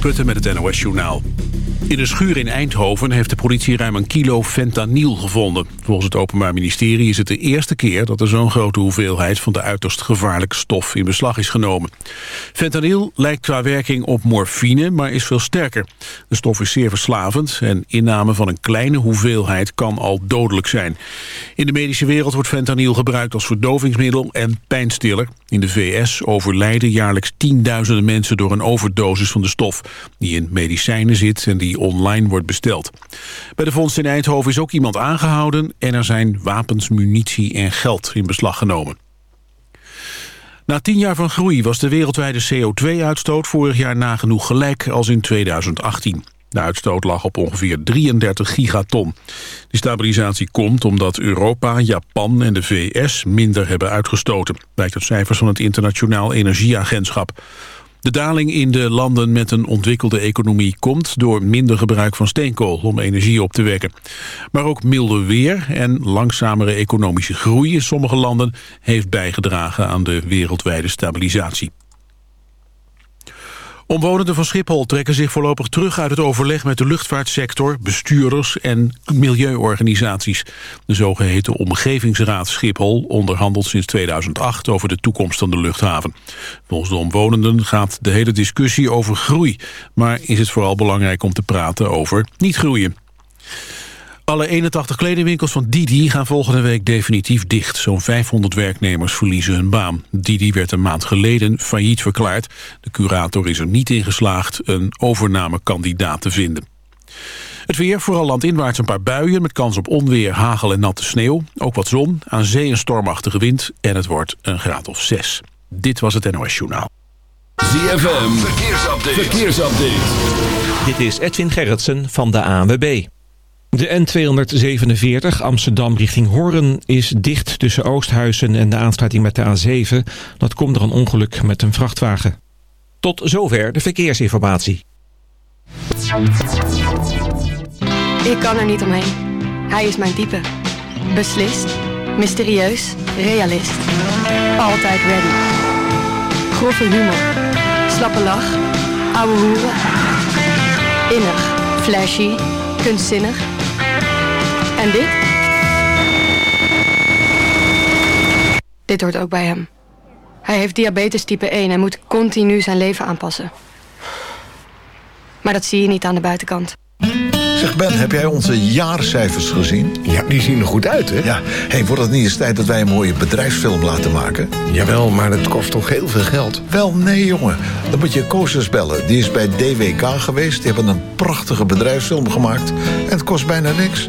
Putten met het NOS Journaal. In een schuur in Eindhoven heeft de politie ruim een kilo fentanyl gevonden. Volgens het Openbaar Ministerie is het de eerste keer... dat er zo'n grote hoeveelheid van de uiterst gevaarlijke stof in beslag is genomen. Fentanyl lijkt qua werking op morfine, maar is veel sterker. De stof is zeer verslavend en inname van een kleine hoeveelheid kan al dodelijk zijn. In de medische wereld wordt fentanyl gebruikt als verdovingsmiddel en pijnstiller. In de VS overlijden jaarlijks tienduizenden mensen door een overdosis van de stof... die in medicijnen zit en die online wordt besteld. Bij de vondst in Eindhoven is ook iemand aangehouden... en er zijn wapens, munitie en geld in beslag genomen. Na tien jaar van groei was de wereldwijde CO2-uitstoot vorig jaar nagenoeg gelijk als in 2018. De uitstoot lag op ongeveer 33 gigaton. Die stabilisatie komt omdat Europa, Japan en de VS minder hebben uitgestoten. Blijkt uit cijfers van het Internationaal Energieagentschap. De daling in de landen met een ontwikkelde economie komt door minder gebruik van steenkool om energie op te wekken. Maar ook milder weer en langzamere economische groei in sommige landen heeft bijgedragen aan de wereldwijde stabilisatie. Omwonenden van Schiphol trekken zich voorlopig terug uit het overleg met de luchtvaartsector, bestuurders en milieuorganisaties. De zogeheten Omgevingsraad Schiphol onderhandelt sinds 2008 over de toekomst van de luchthaven. Volgens de omwonenden gaat de hele discussie over groei, maar is het vooral belangrijk om te praten over niet groeien. Alle 81 kledingwinkels van Didi gaan volgende week definitief dicht. Zo'n 500 werknemers verliezen hun baan. Didi werd een maand geleden failliet verklaard. De curator is er niet in geslaagd een overnamekandidaat te vinden. Het weer, vooral landinwaarts een paar buien... met kans op onweer, hagel en natte sneeuw. Ook wat zon, aan zee een stormachtige wind... en het wordt een graad of 6. Dit was het NOS Journaal. ZFM, verkeersupdate. verkeersupdate. Dit is Edwin Gerritsen van de ANWB. De N247 Amsterdam richting Hoorn is dicht tussen Oosthuizen en de aansluiting met de A7. Dat komt door een ongeluk met een vrachtwagen. Tot zover de verkeersinformatie. Ik kan er niet omheen. Hij is mijn type. Beslist, mysterieus, realist. Altijd ready. Grove humor. Slappe lach. Ouwe hoeren. Innig, flashy, kunstzinnig en dit? Dit hoort ook bij hem. Hij heeft diabetes type 1 en moet continu zijn leven aanpassen. Maar dat zie je niet aan de buitenkant. Zeg Ben, heb jij onze jaarcijfers gezien? Ja, die zien er goed uit, hè? Ja. hey, wordt het niet eens tijd dat wij een mooie bedrijfsfilm laten maken? Jawel, maar het kost toch heel veel geld? Wel, nee, jongen. Dan moet je Koosjes bellen. Die is bij DWK geweest. Die hebben een prachtige bedrijfsfilm gemaakt. En het kost bijna niks.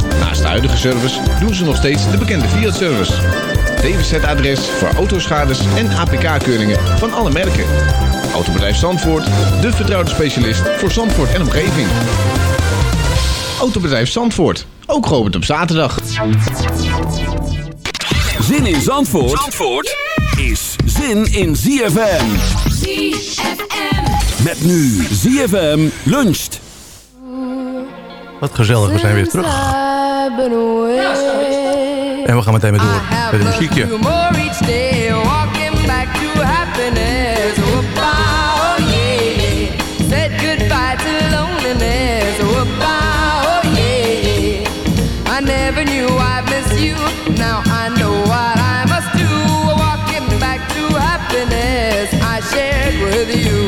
Naast de huidige service doen ze nog steeds de bekende Fiat-service. DWZ-adres voor autoschades en APK-keuringen van alle merken. Autobedrijf Zandvoort, de vertrouwde specialist voor Zandvoort en omgeving. Autobedrijf Zandvoort, ook geopend op zaterdag. Zin in Zandvoort, Zandvoort is zin in ZFM. ZFM. Met nu ZFM luncht. Wat gezellig, we zijn weer terug. En we gaan meteen weer door met een muziekje. never knew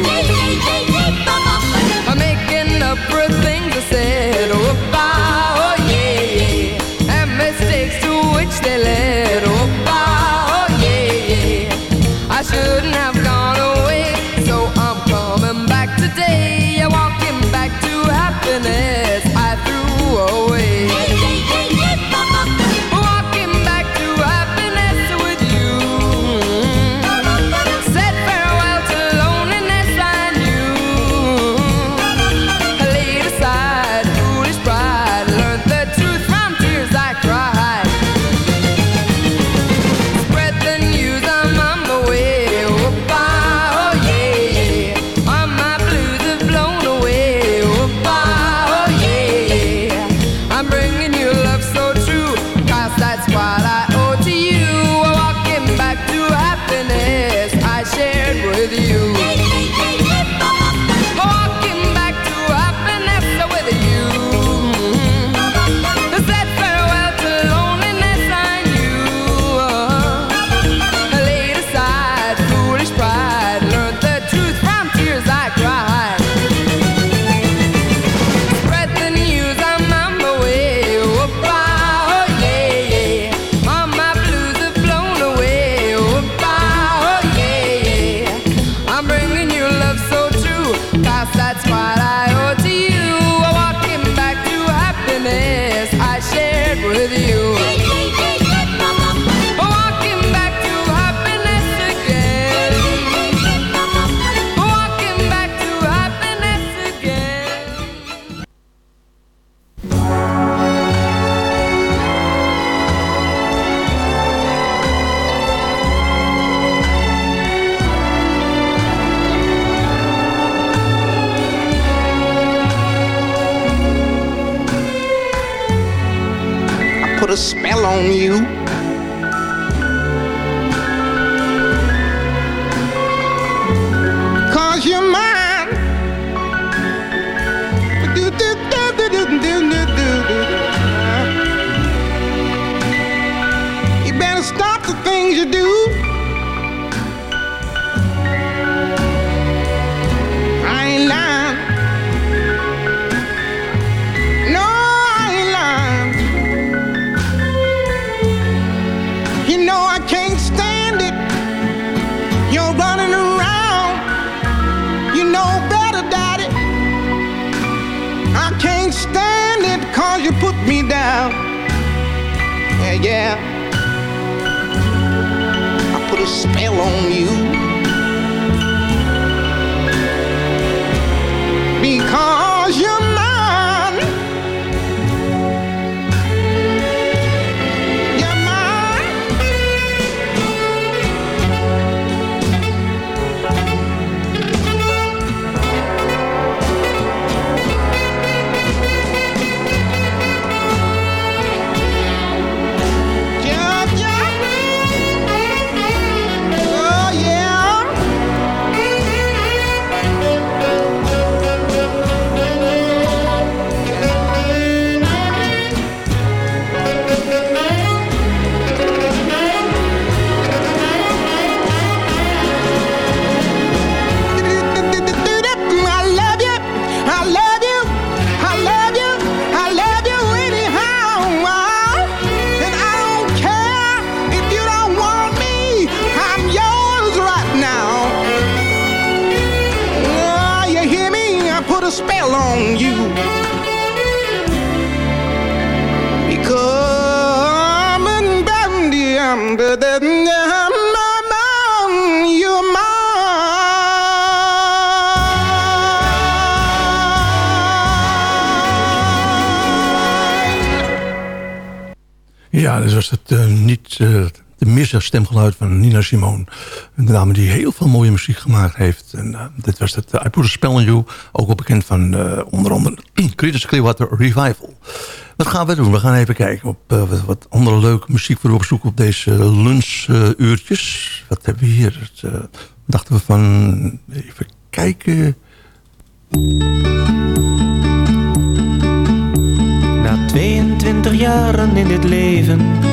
Yeah. I put a spell on you. Because was het eh, niet uh, de missen stemgeluid van Nina Simone. Een dame die heel veel mooie muziek gemaakt heeft. En uh, dit was het I Put a Spell on You. Ook wel bekend van onder andere Creedence Clearwater Revival. Wat gaan we doen? We gaan even kijken op wat, andere leuke muziek voor op zoek op deze lunchuurtjes. wat hebben we hier? Dachten we van... Even kijken... Na 22 jaren in dit leven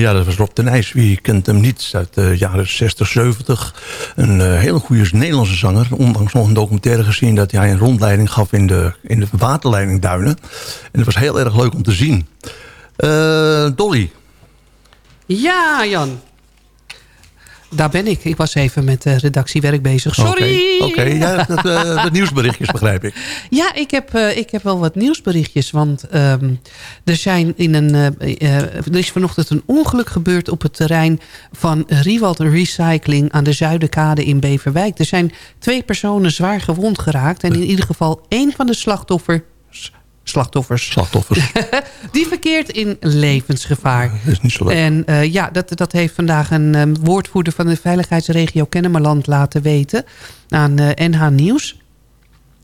Ja, dat was Rob ten IJs. Wie kent hem niet? Uit de jaren 60, 70. Een eh, hele goede Nederlandse zanger. Ondanks nog een documentaire gezien dat hij een rondleiding gaf in de, in de waterleidingduinen. En dat was heel erg leuk om te zien. Eh, Dolly. Ja, Jan. Daar ben ik. Ik was even met uh, redactiewerk bezig. Sorry! Oké, okay. ja, dat, uh, de nieuwsberichtjes begrijp ik. Ja, ik heb, uh, ik heb wel wat nieuwsberichtjes. Want um, er, zijn in een, er is vanochtend een ongeluk gebeurd op het terrein van Riewald Recycling aan de Zuiderkade in Beverwijk. Er zijn twee personen zwaar gewond geraakt. En in ieder geval één van de slachtoffers slachtoffers. Slachtoffers. Die verkeert in levensgevaar. Dat is niet zo leuk. En uh, ja, dat, dat heeft vandaag een um, woordvoerder van de veiligheidsregio Kennemerland laten weten aan uh, NH Nieuws.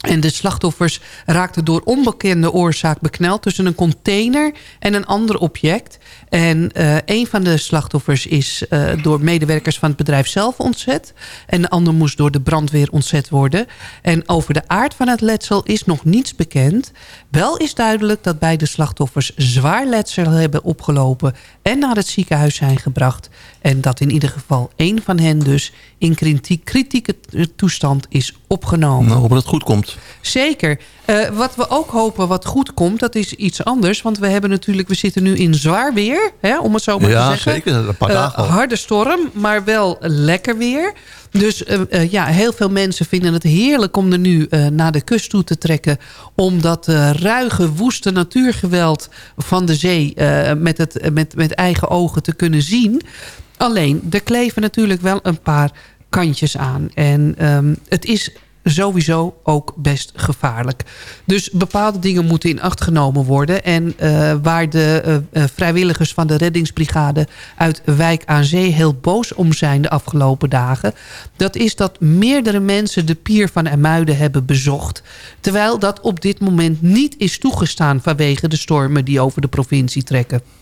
En de slachtoffers raakten door onbekende oorzaak bekneld... tussen een container en een ander object. En uh, een van de slachtoffers is uh, door medewerkers van het bedrijf zelf ontzet. En de ander moest door de brandweer ontzet worden. En over de aard van het letsel is nog niets bekend. Wel is duidelijk dat beide slachtoffers zwaar letsel hebben opgelopen... en naar het ziekenhuis zijn gebracht. En dat in ieder geval één van hen dus in kritieke toestand is opgenomen. Nou, hopen dat het goed komt. Zeker. Uh, wat we ook hopen wat goed komt, dat is iets anders. Want we hebben natuurlijk, we zitten nu in zwaar weer, hè, om het zo maar ja, te zeggen. zeker. Een paar dagen uh, harde storm, maar wel lekker weer. Dus uh, ja, heel veel mensen vinden het heerlijk om er nu naar de kust toe te trekken. Om dat ruige, woeste natuurgeweld van de zee met, het, met, met eigen ogen te kunnen zien. Alleen, er kleven natuurlijk wel een paar kantjes aan. En um, het is sowieso ook best gevaarlijk. Dus bepaalde dingen moeten in acht genomen worden. En uh, waar de uh, vrijwilligers van de reddingsbrigade uit Wijk aan Zee heel boos om zijn de afgelopen dagen... dat is dat meerdere mensen de pier van Ermuiden hebben bezocht. Terwijl dat op dit moment niet is toegestaan vanwege de stormen die over de provincie trekken.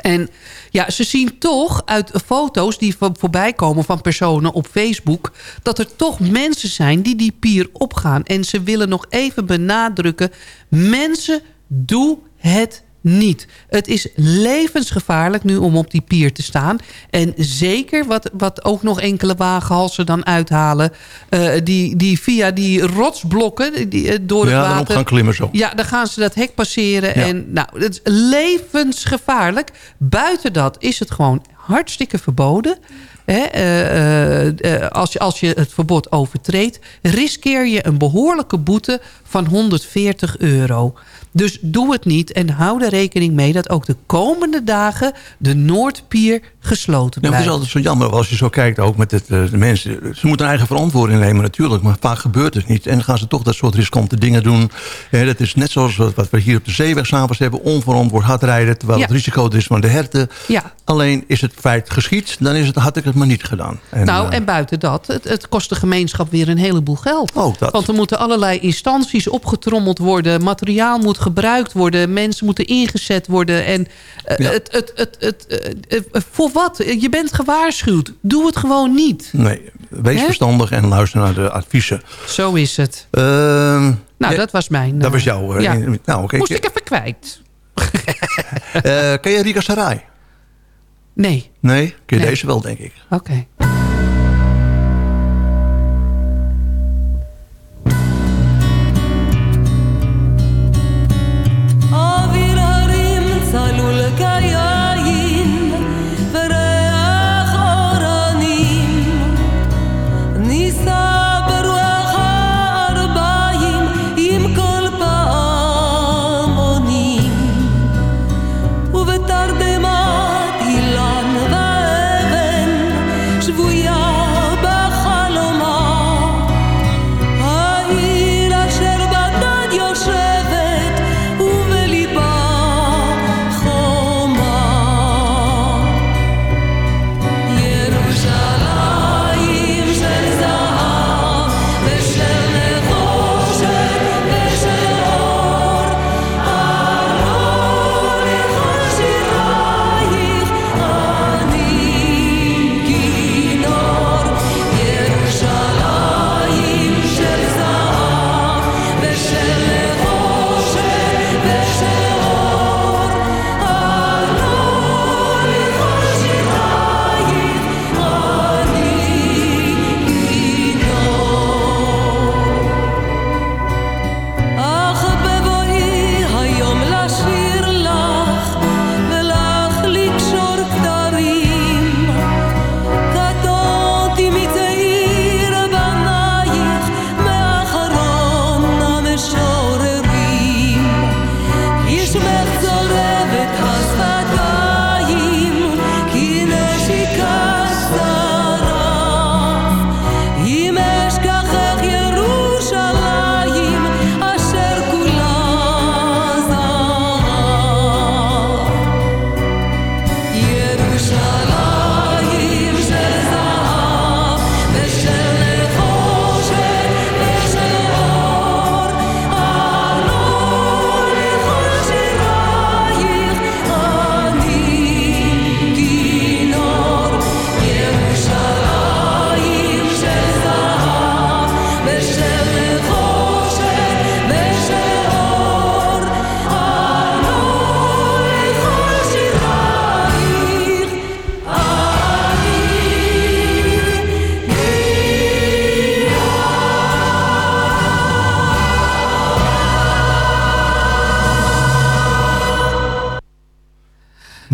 En ja, ze zien toch uit foto's die voorbij komen van personen op Facebook... dat er toch mensen zijn die die pier opgaan. En ze willen nog even benadrukken... mensen, doe het niet. Het is levensgevaarlijk nu om op die pier te staan. En zeker wat, wat ook nog enkele wagenhalsen dan uithalen... Uh, die, die via die rotsblokken die, uh, door ja, het water... gaan klimmen zo. Ja, dan gaan ze dat hek passeren. Ja. En nou, het is levensgevaarlijk. Buiten dat is het gewoon hartstikke verboden. He, uh, uh, als, je, als je het verbod overtreedt... riskeer je een behoorlijke boete van 140 euro. Dus doe het niet en hou er rekening mee... dat ook de komende dagen de Noordpier gesloten Ja, maar blijft. het is altijd zo jammer als je zo kijkt ook met het, de mensen. Ze moeten eigen verantwoording nemen natuurlijk. Maar vaak gebeurt het niet. En dan gaan ze toch dat soort riskante dingen doen. Ja, dat is net zoals wat, we hier op de zeeweg s'avonds hebben. Onverantwoord hard rijden. Terwijl Ja. het risico er is van de herten. Ja. Alleen is het feit geschied. Dan is het, het maar niet gedaan. En, nou, eh, en buiten dat, het, het kost de gemeenschap weer een heleboel geld. Ook dat. Want er moeten allerlei instanties opgetrommeld worden. Materiaal moet gebruikt worden. Mensen moeten ingezet worden. En eh, Ja. het, het, het, het, eh, voor wat? Je bent gewaarschuwd. Doe het gewoon niet. Nee, wees verstandig en luister naar de adviezen. Zo is het. Ehm, Nou, ja, dat was mijn... dat was jouw... ja. nou, oké. Moest ik even kwijt. Eh, ken je Rika Sarai? Nee. Nee? Kun je deze wel, denk ik. Oké.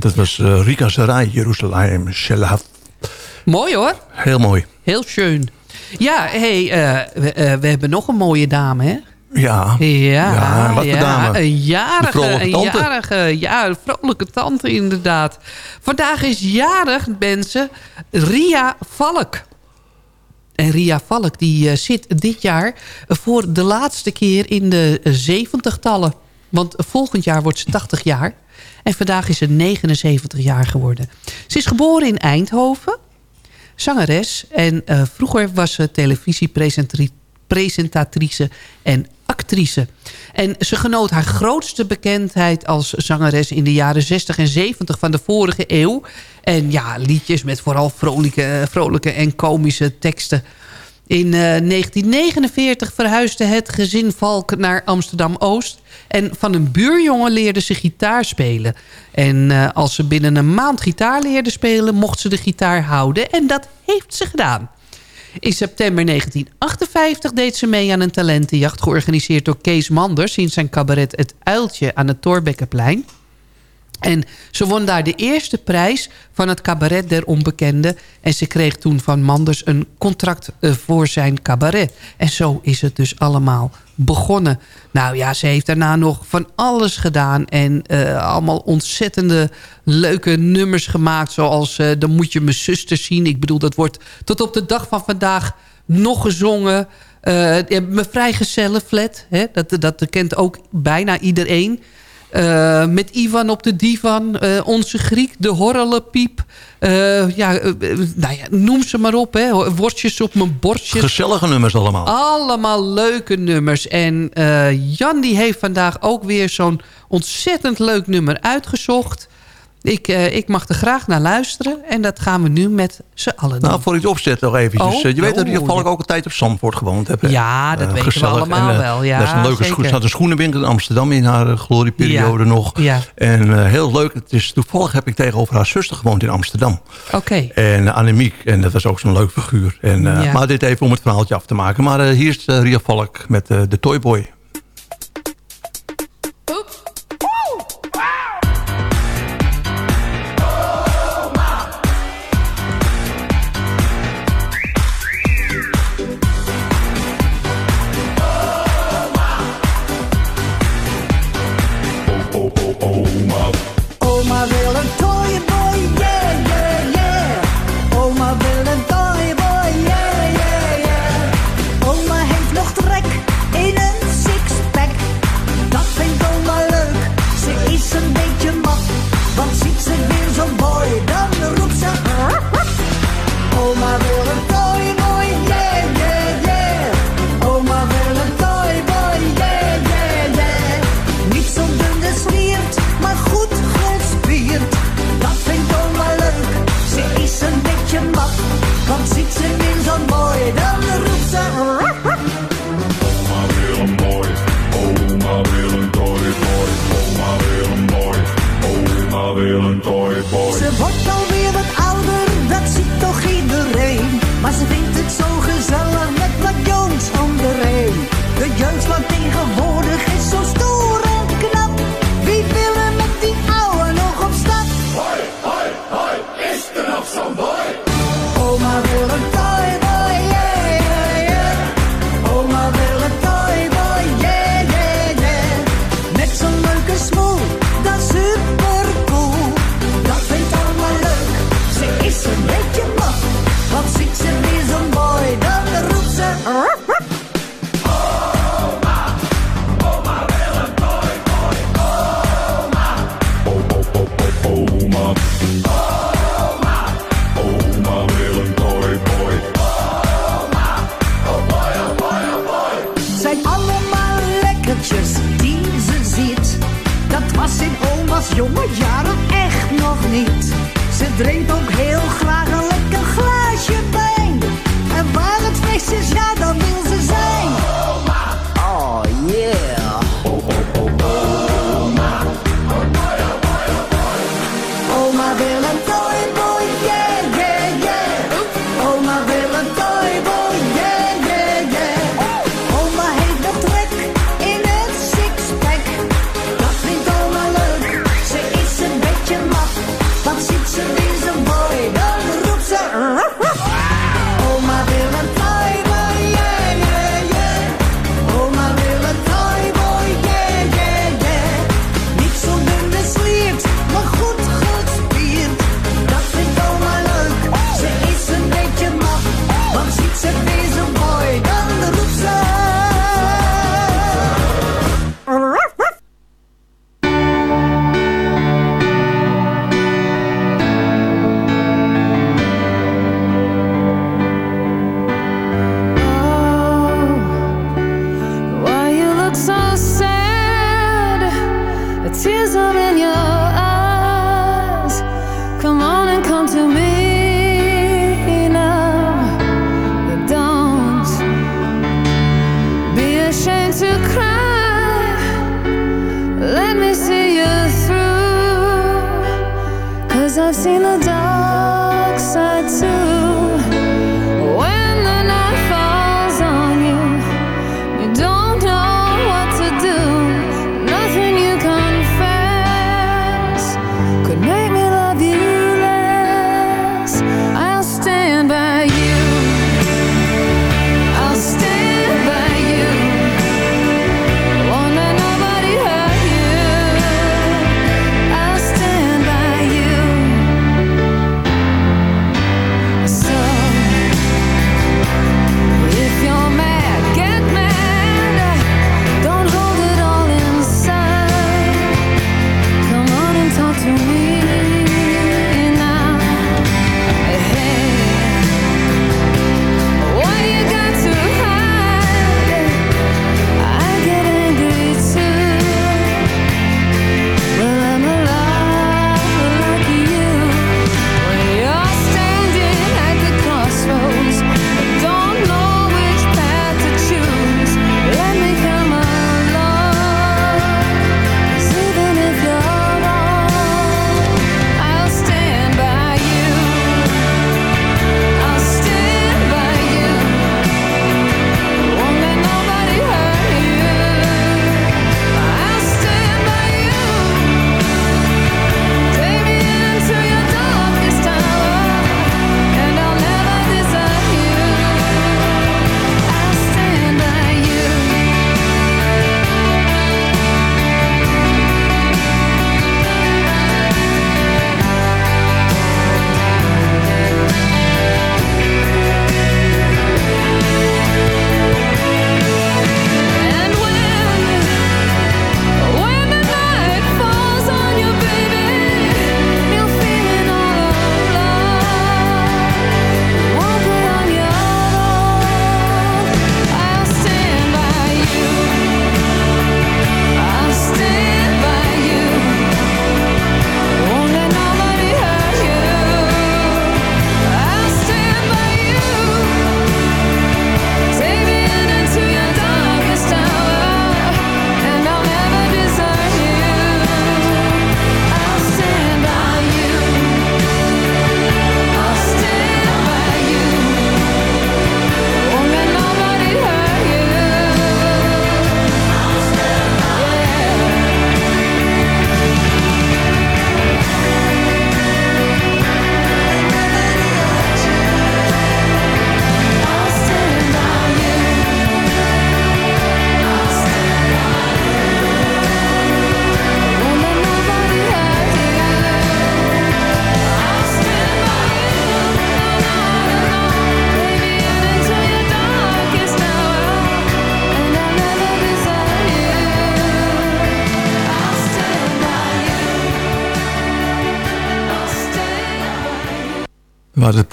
Dat was eh, Rika Sarai, Jeruzalem, Shelaf. Mooi hoor. Heel mooi. Heel schön. Ja, hey, eh, we, eh, we hebben nog een mooie dame, hè? Ja. Ja, Ja, wat voor ja, dame? Een jarige, vrolijke een jarige, ja, een vrolijke tante inderdaad. Vandaag is jarig, mensen, Ria Valk. En Ria Valk die zit dit jaar voor de laatste keer in de zeventigtallen. Want volgend jaar wordt ze 80 jaar. En vandaag is ze 79 jaar geworden. Ze is geboren in Eindhoven zangeres. En eh, vroeger was ze televisiepresentatrice en actrice. En ze genoot haar grootste bekendheid als zangeres... in de jaren 60 en 70 van de vorige eeuw. En ja, liedjes met vooral vrolijke, vrolijke en komische teksten. In eh, 1949 verhuisde het gezin Valk naar Amsterdam-Oost. En van een buurjongen leerde ze gitaar spelen. En eh, als ze binnen een maand gitaar leerde spelen... mocht ze de gitaar houden. En dat heeft ze gedaan. In september 1958 deed ze mee aan een talentenjacht... georganiseerd door Kees Manders... in zijn cabaret Het Uiltje aan het Torbekkenplein. En ze won daar de eerste prijs van het cabaret der onbekenden. En ze kreeg toen van Manders een contract eh, voor zijn cabaret. En zo is het dus allemaal begonnen. Nou ja, ze heeft daarna nog van alles gedaan. En eh, allemaal ontzettende leuke nummers gemaakt. Zoals eh, Dan moet je mijn zuster zien. Ik bedoel, dat wordt tot op de dag van vandaag nog gezongen. Mijn vrijgezellenflat, hè, dat, dat kent ook bijna iedereen. Eh, met Ivan op de divan. eh, onze Griek, de horrelepiep. Eh, ja, nou ja, noem ze maar op. Hè. Worstjes op mijn bordjes. Gezellige nummers allemaal. Allemaal leuke nummers. En Jan die heeft vandaag ook weer zo'n ontzettend leuk nummer uitgezocht. Ik, eh, ik mag er graag naar luisteren. En dat gaan we nu met z'n allen doen. Nou, voor iets opzet nog eventjes. Oh, Eh, je weet dat oh, je geval ja. ook een tijd op Zandvoort gewoond hebt. hè? Ja, dat Eh, weten we allemaal En, wel. Ja, dat is een leuke schoen. Staat een schoenenwinkel in Amsterdam in haar glorieperiode Ja, nog. ja. En heel leuk. Het is, toevallig heb ik tegenover haar zuster gewoond in Amsterdam. Oké. En Annemiek. En dat was ook zo'n leuk figuur. En, Ja. Maar dit even om het verhaaltje af te maken. Maar hier is Ria Valk met de Toyboy.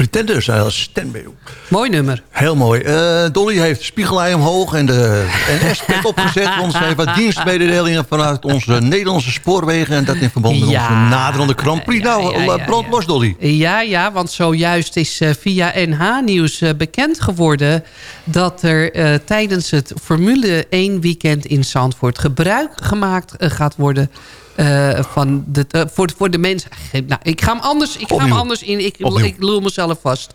Pretenders als You. Mooi nummer. Heel mooi. Eh, Dolly heeft spiegelei omhoog en de NS-pet opgezet. Want ze heeft wat dienstmededelingen vanuit onze Nederlandse spoorwegen. En dat in verband met Ja. onze naderende Grand Prix. nou, ja, los, Dolly. Ja, ja, want zojuist is eh, via NH-nieuws eh, bekend geworden... dat er eh, tijdens het Formule 1 weekend in Zandvoort... gebruik gemaakt eh, gaat worden... eh, van de, eh, voor, voor de mensen. Nou, ik ga hem anders, ik ga hem anders in. Ik, ik lul mezelf vast.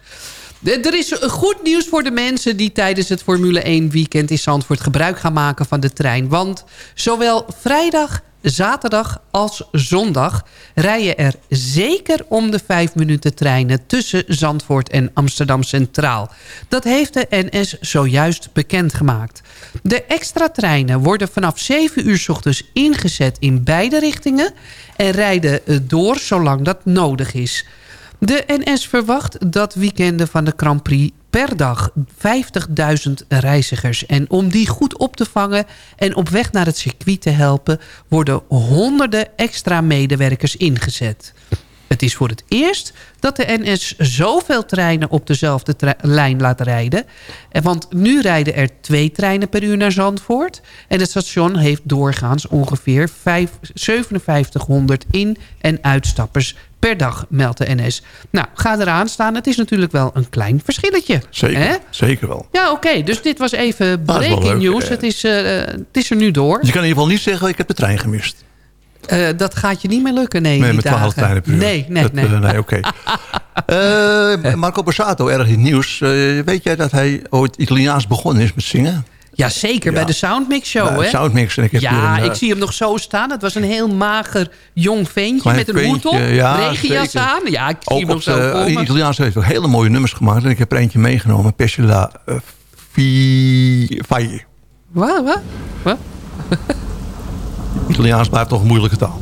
Er is goed nieuws voor de mensen die tijdens het Formule 1 weekend in Zandvoort gebruik gaan maken van de trein. Want zowel vrijdag, zaterdag als zondag rijden er zeker om de vijf minuten treinen tussen Zandvoort en Amsterdam Centraal. Dat heeft de NS zojuist bekendgemaakt. De extra treinen worden vanaf 7 uur 's ochtends ingezet in beide richtingen en rijden door zolang dat nodig is. De NS verwacht dat weekenden van de Grand Prix per dag 50.000 reizigers. En om die goed op te vangen en op weg naar het circuit te helpen... worden honderden extra medewerkers ingezet. Het is voor het eerst dat de NS zoveel treinen op dezelfde lijn laat rijden. En Want nu rijden er twee treinen per uur naar Zandvoort. En het station heeft doorgaans ongeveer vijf- 5700 in- en uitstappers per dag, meldt de NS. Nou, ga eraan staan. Het is natuurlijk wel een klein verschilletje. Zeker, Hè? zeker wel. Ja, oké. Dus dit was even wel breaking news. Het, is, eh, het is er nu door. Je kan in ieder geval niet zeggen, ik heb de trein gemist. Eh, dat gaat je niet meer lukken, nee, Nee, met 12 dagen. treinen per uur. Nee, nee, Dat, nee. eh, nee, oké. Marco Borsato, erg in nieuws. Weet jij dat hij ooit Italiaans begonnen is met zingen? Ja, zeker. Bij de Soundmix Show, hè? Soundmix. Ik heb ja, een, eh, ik zie hem nog zo staan. Het was een heel mager jong ventje met een hoed op. ja, regenjas aan. Ja, ik zie hem nog zo in me. Italiaans heeft ook hele mooie nummers gemaakt. En ik heb er eentje meegenomen. Pescila uh, Fai. Wat? Wat? Wat? Italiaans blijft toch een moeilijke taal.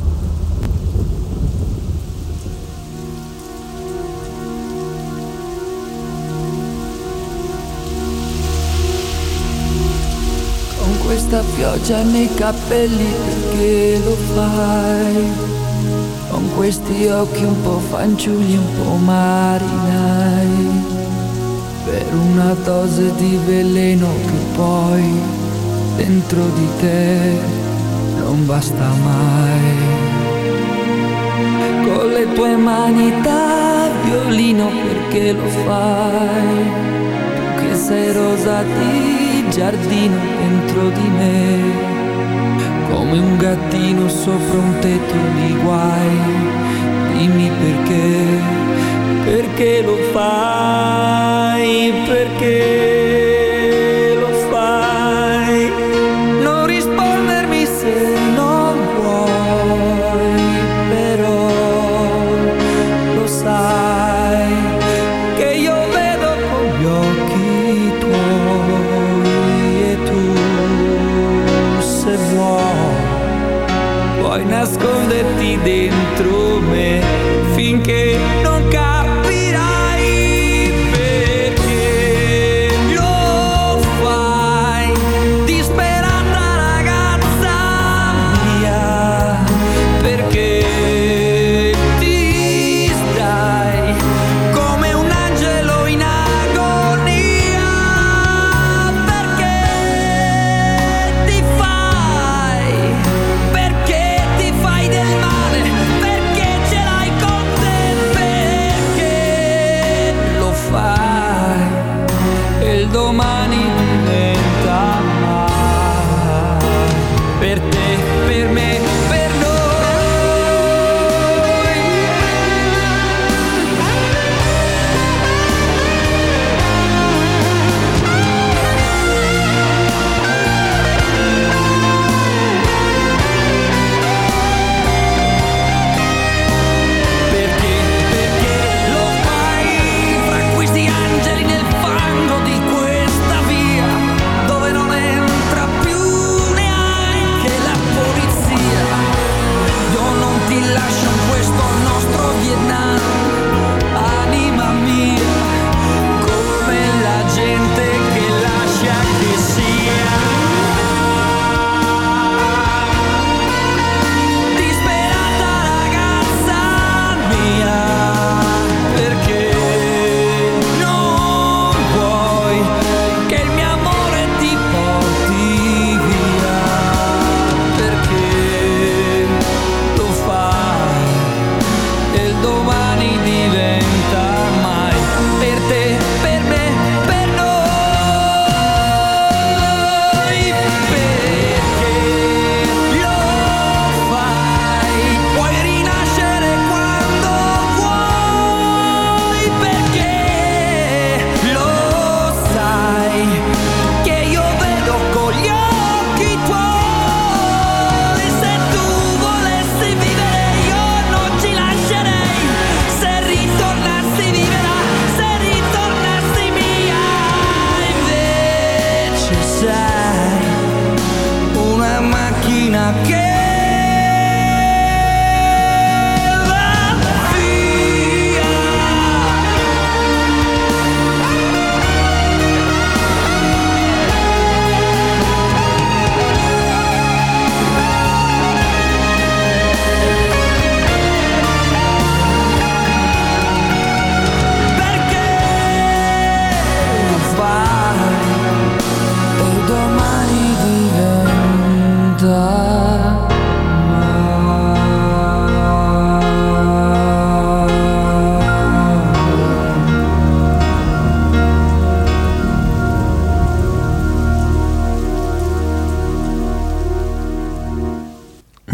Questa pioggia nei capelli perché lo fai? Con questi occhi un po' fanciulli, un po' marinai. Per una dose di veleno che poi dentro di te non basta mai. Con le tue mani da violino perché lo fai? Tu che sei rosa di giardino dentro di me come un gattino sopra un tetto di guai. Dimmi perché, perché lo fai, perché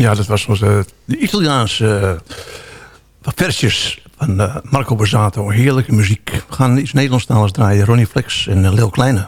Ja, dat was onze, de Italiaanse eh, versjes van eh, Marco Borsato. Heerlijke muziek. We gaan iets Nederlandstaligs draaien. Ronnie Flex en uh, Leo Kleine.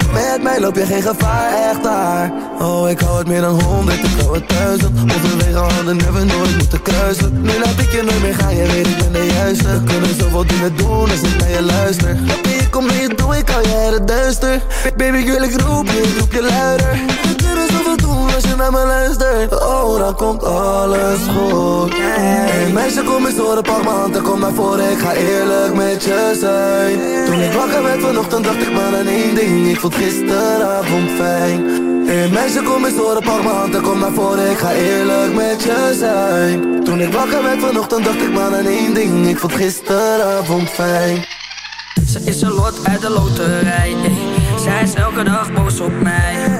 Met mij loop je geen gevaar, echt daar. Oh, ik hou het meer dan honderd, ik hou het duizend. Overwege hadden never nooit moeten kruisen. Nu laat ik je nooit meer gaan, je weet ik ben de juiste. We kunnen zoveel dingen doen als ik naar je luister. Ik kom je toe, ik uit het duister. Baby, wil ik roep je, ik roep je luider. Zoveel doen als je naar me luistert. Oh, dan komt alles goed. Hey meisje, kom eens horen, pak m'n kom naar voren. Ik ga eerlijk met je zijn. Toen ik wakker werd vanochtend, dacht ik maar aan één ding. Ik vond gisteravond fijn. Hey meisje, kom eens horen, pak m'n en kom naar voren. Ik ga eerlijk met je zijn. Toen ik wakker werd vanochtend, dacht ik maar aan één ding. Ik vond gisteravond fijn. Ze is een lot uit de loterij. Zij is elke dag boos op mij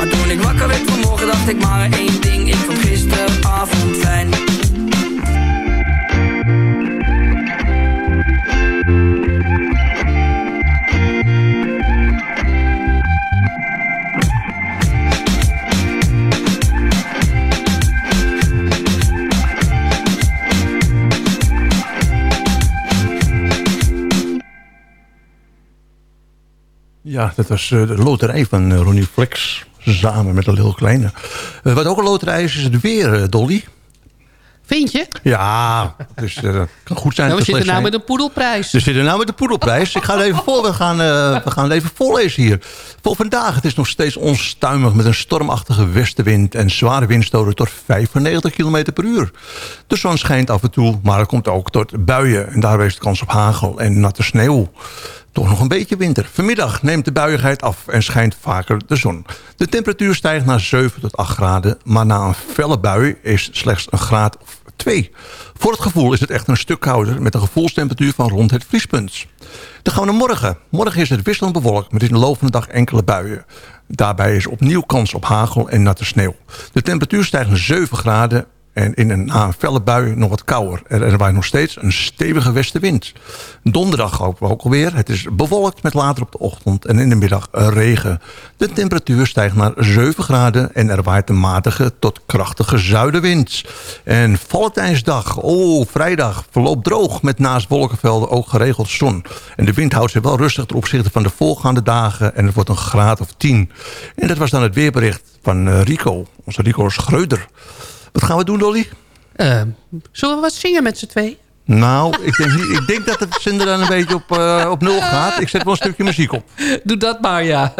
Maar toen ik wakker werd vanmorgen dacht ik maar één ding Ik vond gisteravond fijn Ja, dat was eh, de loterij van eh, Ronnie Flex. Samen met een heel kleine. Eh, wat ook een loterij is, is het weer, eh, Dolly. Vind je? Ja, dus dat kan goed zijn. Nou, we zitten nou met een poedelprijs. We zitten nou met de poedelprijs. Ik ga het even voor. We gaan, we gaan het even voorlezen hier. Voor vandaag, het is nog steeds onstuimig met een stormachtige westenwind en zware windstoten tot 95 km per uur. De zon schijnt af en toe, maar er komt ook tot buien. En daarbij is de kans op hagel en natte sneeuw. Toch nog een beetje winter. Vanmiddag neemt de buiigheid af en schijnt vaker de zon. De temperatuur stijgt naar 7 tot 8 graden, maar na een felle bui is slechts een graad of 2. Voor het gevoel is het echt een stuk kouder met een gevoelstemperatuur van rond het vriespunt. Dan gaan we naar morgen. Morgen is het wisselend bewolkt met in de loop van de dag enkele buien. Daarbij is opnieuw kans op hagel en natte sneeuw. De temperatuur stijgt naar 7 graden en in een, na een felle bui nog wat kouder. Er, er waait nog steeds een stevige westenwind. Donderdag we ook alweer. Het is bewolkt met later op de ochtend en in de middag regen. De temperatuur stijgt naar 7 graden en er waait een matige tot krachtige zuidenwind. En Valentijnsdag, oh vrijdag, verloopt droog met naast wolkenvelden ook geregeld zon. En de wind houdt zich wel rustig ten opzichte van de voorgaande dagen en het wordt een graad of 10. En dat was dan het weerbericht van eh, Rico, onze Rico Schreuder. Wat gaan we doen, Dolly? Eh, zullen we wat zingen met z'n twee? Nou, ik denk, ik denk dat het zender dan een beetje op, eh, op nul gaat. Ik zet wel een stukje muziek op. Doe dat maar, ja.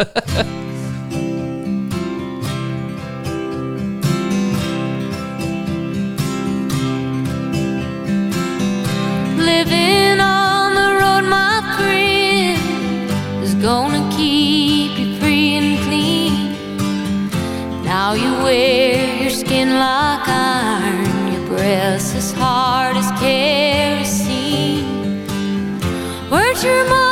Living on the road, my friend, is gonna keep you free and clean. Now you wear skin like iron, your breath as hard as kerosene. Weren't your mama's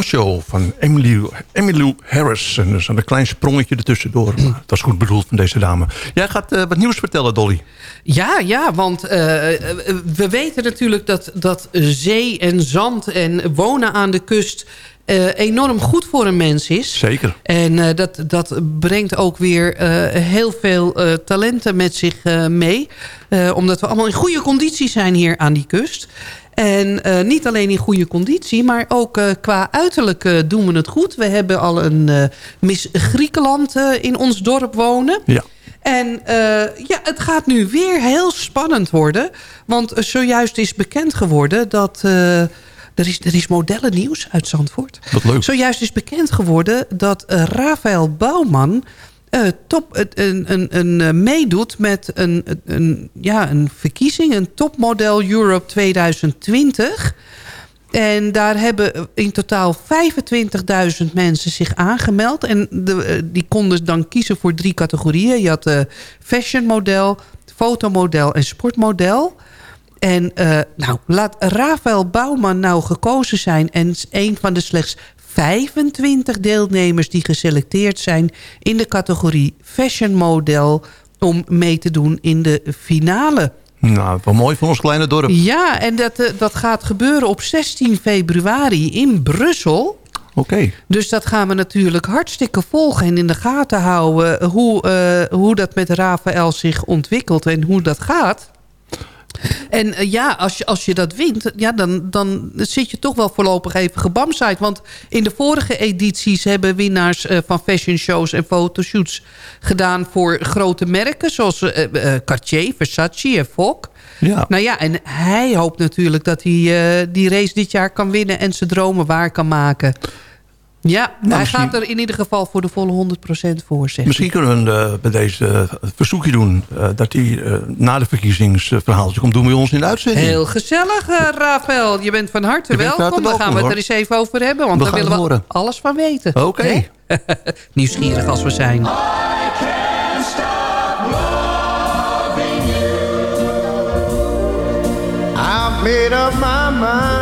Van Emily, Emmylou Harris. En dus een klein sprongetje ertussendoor. Maar het was goed bedoeld van deze dame. Jij gaat eh, wat nieuws vertellen, Dolly. Ja, ja, want eh, we weten natuurlijk dat, dat zee en zand en wonen aan de kust... eh, enorm goed voor een mens is. Zeker. En eh, dat, dat brengt ook weer eh, heel veel eh, talenten met zich eh, mee. Eh, omdat we allemaal in goede conditie zijn hier aan die kust. En eh, niet alleen in goede conditie, maar ook eh, qua uiterlijk eh, doen we het goed. We hebben al een Miss Griekenland in ons dorp wonen. Ja. En ja, het gaat nu weer heel spannend worden. Want zojuist is bekend geworden dat... er, is, er is modellennieuws uit Zandvoort. Wat leuk. Zojuist is bekend geworden dat Rafael Bouwman... eh, top, een, een, een, eh, meedoet met een, een- ja, een verkiezing, een topmodel Europe 2020. En daar hebben in totaal 25.000 mensen zich aangemeld. En de, eh, die konden dan kiezen voor drie categorieën. Je had de fashionmodel, fotomodel en sportmodel. En nou, laat Rafael Bouwman nou gekozen zijn... en een van de slechts 25 deelnemers die geselecteerd zijn... in de categorie fashion model om mee te doen in de finale. Nou, wel mooi voor ons kleine dorp. Ja, en dat, eh, dat gaat gebeuren op 16 februari in Brussel. Oké. Dus dat gaan we natuurlijk hartstikke volgen en in de gaten houden... hoe, eh, hoe dat met Rafael zich ontwikkelt en hoe dat gaat. En eh, ja, als je, als je dat wint, ja, dan, dan zit je toch wel voorlopig even gebamsheid. Want in de vorige edities hebben winnaars eh, van fashion shows en fotoshoots gedaan voor grote merken. Zoals eh, Cartier, Versace en Vogue. Ja. Nou ja, en hij hoopt natuurlijk dat hij die race dit jaar kan winnen en zijn dromen waar kan maken. Ja, hij misschien- gaat er in ieder geval voor de volle 100% voor, zeg Misschien kunnen we eh, bij deze eh, verzoekje doen... eh, dat hij eh, na de verkiezingsverhaaltje komt doen bij ons in de uitzending. Heel gezellig, eh, Rafael. Je bent van harte welkom. harte Daar gaan we welkom, het er eens even over hebben. Want We daar willen we alles van weten. Oké. Nieuwsgierig als we zijn. I've made up my mind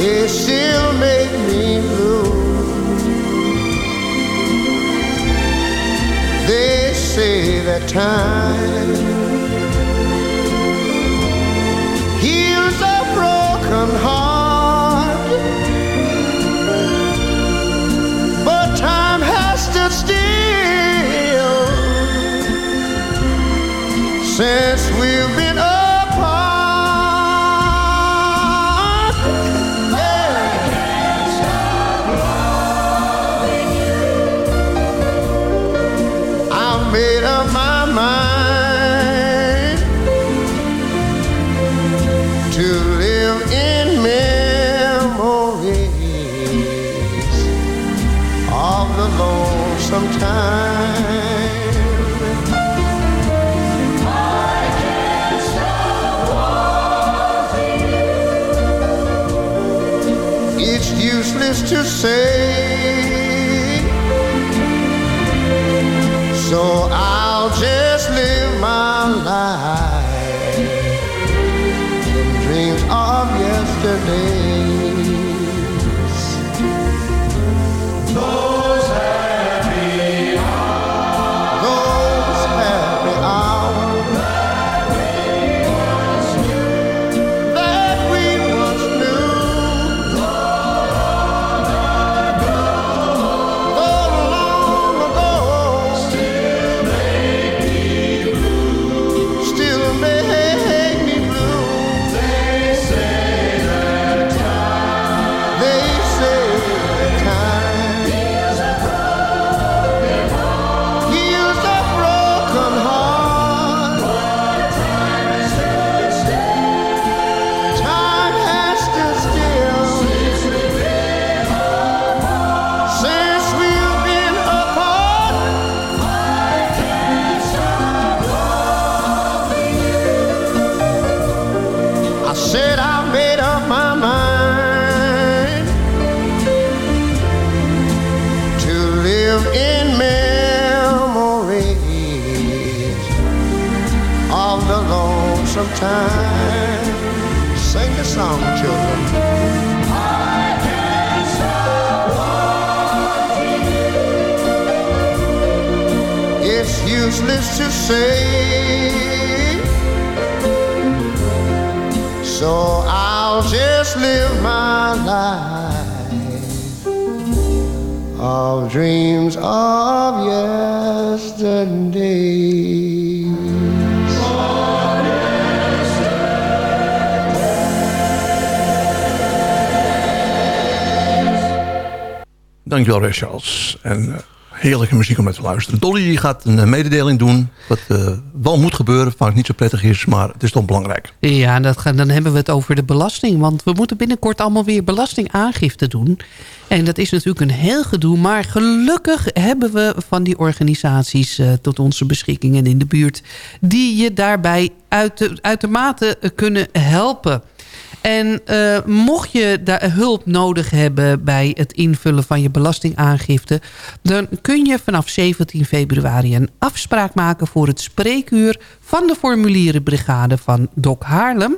It still make me blue. They say that time heals a broken heart, say. said I made up my mind to live in memories of the lonesome time. Sing the song, children. useless to say dreams of yesterday. Dankjewel, Ray Charles. En eh, heerlijke muziek om naar te luisteren. Dolly die gaat een eh, mededeling doen. Wat eh, wel moet gebeuren. Vaak niet zo prettig is, maar het is toch belangrijk. Ja, en dat gaan, dan hebben we het over de belasting. Want we moeten binnenkort allemaal weer belastingaangifte doen. En dat is natuurlijk een heel gedoe. Maar gelukkig hebben we van die organisaties eh, tot onze beschikking en in de buurt... die je daarbij uit de, uitermate kunnen helpen. En eh, mocht je daar hulp nodig hebben bij het invullen van je belastingaangifte... dan kun je vanaf 17 februari een afspraak maken voor het spreekuur... van de formulierenbrigade van Dok Haarlem.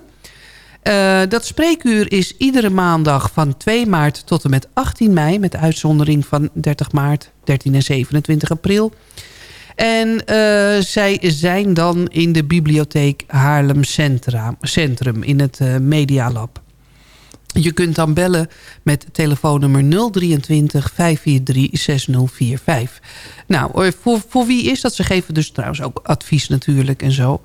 Eh, dat spreekuur is iedere maandag van 2 maart tot en met 18 mei... met uitzondering van 30 maart, 13 en 27 april... En eh, zij zijn dan in de bibliotheek Haarlem Centrum in het uh, Medialab. Je kunt dan bellen met telefoonnummer 023 543 6045. Nou, voor, voor wie is dat? Ze geven dus trouwens ook advies natuurlijk en zo.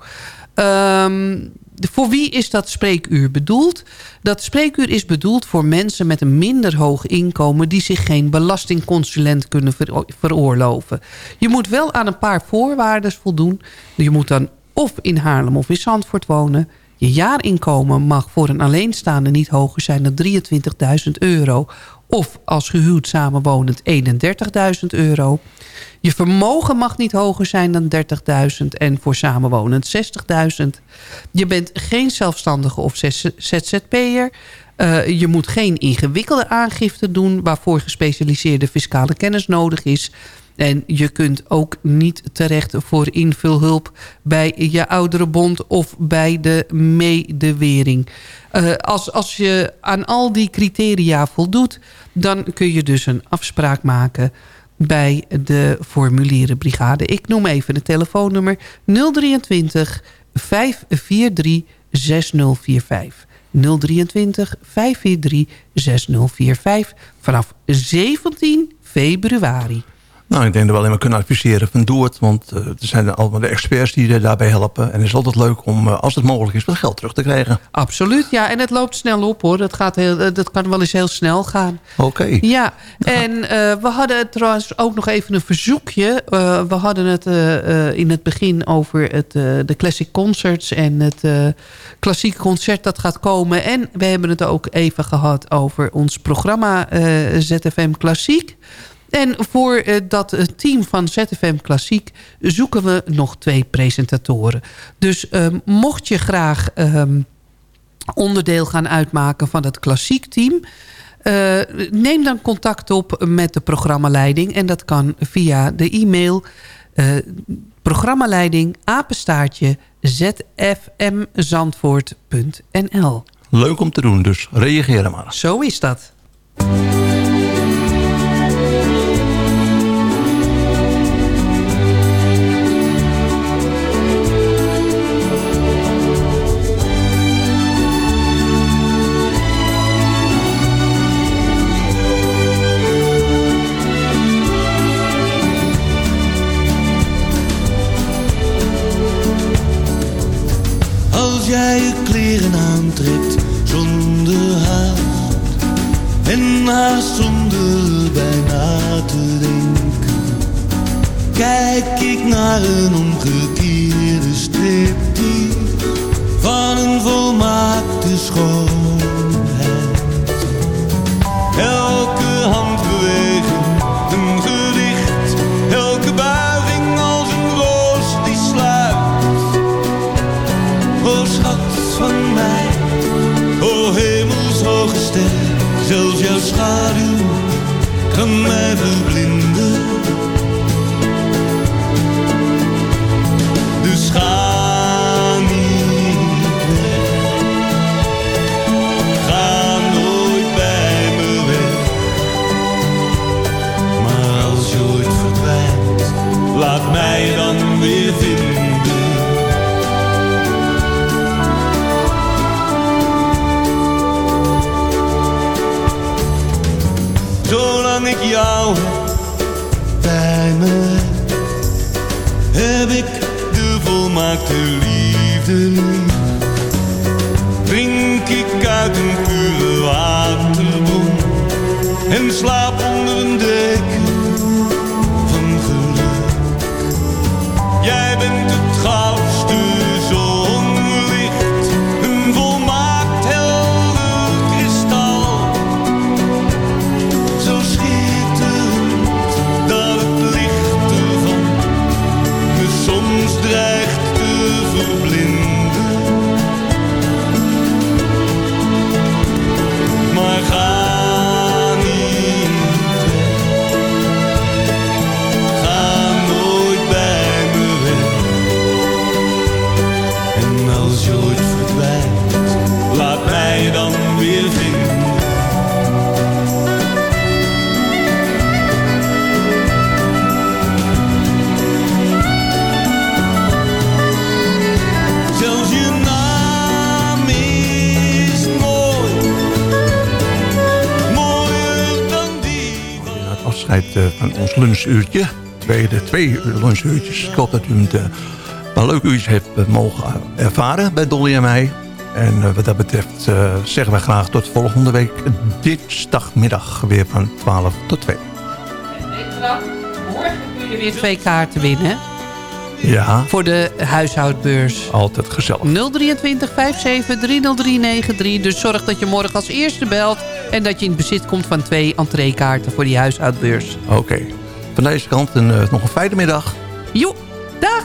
Um, voor wie is dat spreekuur bedoeld? Dat spreekuur is bedoeld voor mensen met een minder hoog inkomen... die zich geen belastingconsulent kunnen veroorloven. Je moet wel aan een paar voorwaarden voldoen. Je moet dan of in Haarlem of in Zandvoort wonen... Je jaarinkomen mag voor een alleenstaande niet hoger zijn dan 23.000 euro... of als gehuwd samenwonend 31.000 euro. Je vermogen mag niet hoger zijn dan 30.000 en voor samenwonend 60.000. Je bent geen zelfstandige of ZZP'er. Uh, je moet geen ingewikkelde aangifte doen... waarvoor gespecialiseerde fiscale kennis nodig is... En je kunt ook niet terecht voor invulhulp bij je ouderenbond of bij de medewering. Uh, als, als je aan al die criteria voldoet, dan kun je dus een afspraak maken bij de formulierenbrigade. Ik noem even het telefoonnummer 023 543 6045. 023 543 6045 vanaf 17 februari. Nou, ik denk dat we alleen maar kunnen adviseren van doe het. Want uh, er zijn allemaal de experts die je daarbij helpen. En het is altijd leuk om, uh, als het mogelijk is, wat geld terug te krijgen. Absoluut, ja. En het loopt snel op hoor. Dat, gaat heel, uh, dat kan wel eens heel snel gaan. Oké. Okay. Ja, en we hadden trouwens ook nog even een verzoekje. we hadden het in het begin over het, de Classic Concerts en het klassieke concert dat gaat komen. En we hebben het ook even gehad over ons programma ZFM Klassiek. En voor uh, dat team van ZFM Klassiek zoeken we nog twee presentatoren. Dus uh, mocht je graag uh, onderdeel gaan uitmaken van het klassiek team... Uh, neem dan contact op met de programmaleiding. En dat kan via de e-mail uh, programmaleiding apenstaartje zfmzandvoort.nl Leuk om te doen, dus reageer maar. Zo is dat. Jou bij me heb ik de volmaakte liefde lief. Drink ik uit een pure waterbron en slaap onder een deken van ons lunchuurtje. Tweede, twee lunchuurtjes. Ik hoop dat u het, eh, een leuk uurtje heeft eh, mogen ervaren bij Dolly en mij. En eh, wat dat betreft eh, zeggen wij graag tot volgende week dinsdagmiddag weer van 12 tot 2. Morgen kun je weer twee kaarten winnen. Ja, Voor de huishoudbeurs. altijd gezellig. 023 57 30393. Dus zorg dat je morgen als eerste belt. En dat je in bezit komt van twee entreekaarten voor die huishoudbeurs. Oké. Van deze kant een, eh, nog een fijne middag. Jo, dag!